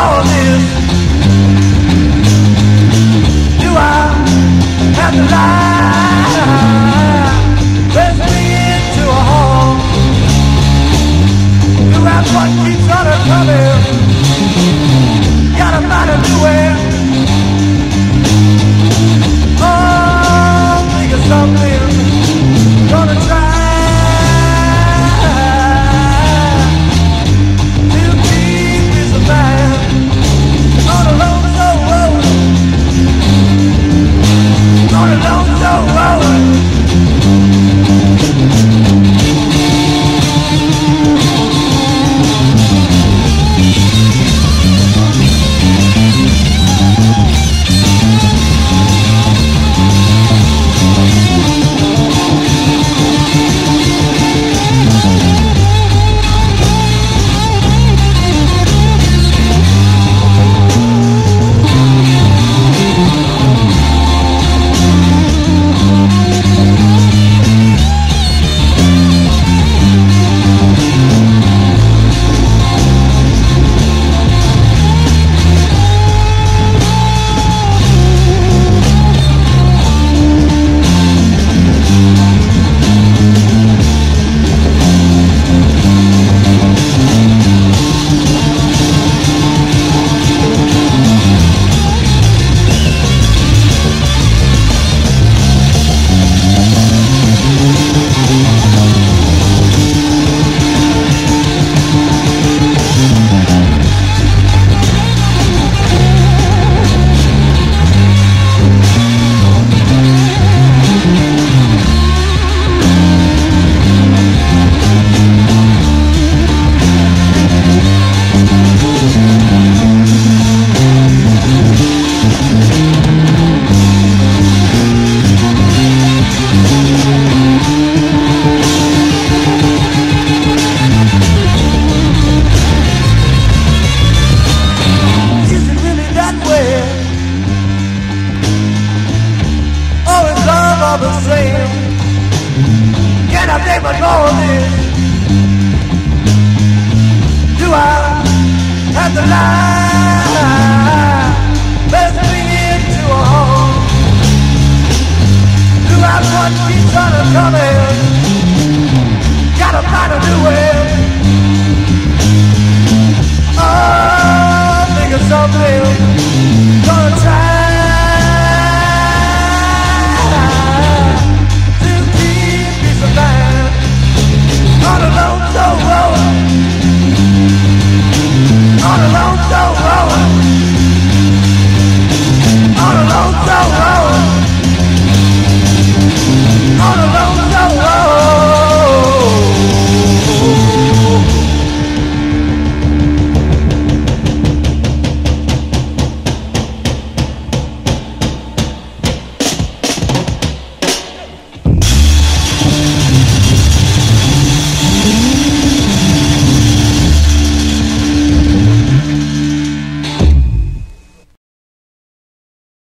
Of this? Do I have to lie? I don't do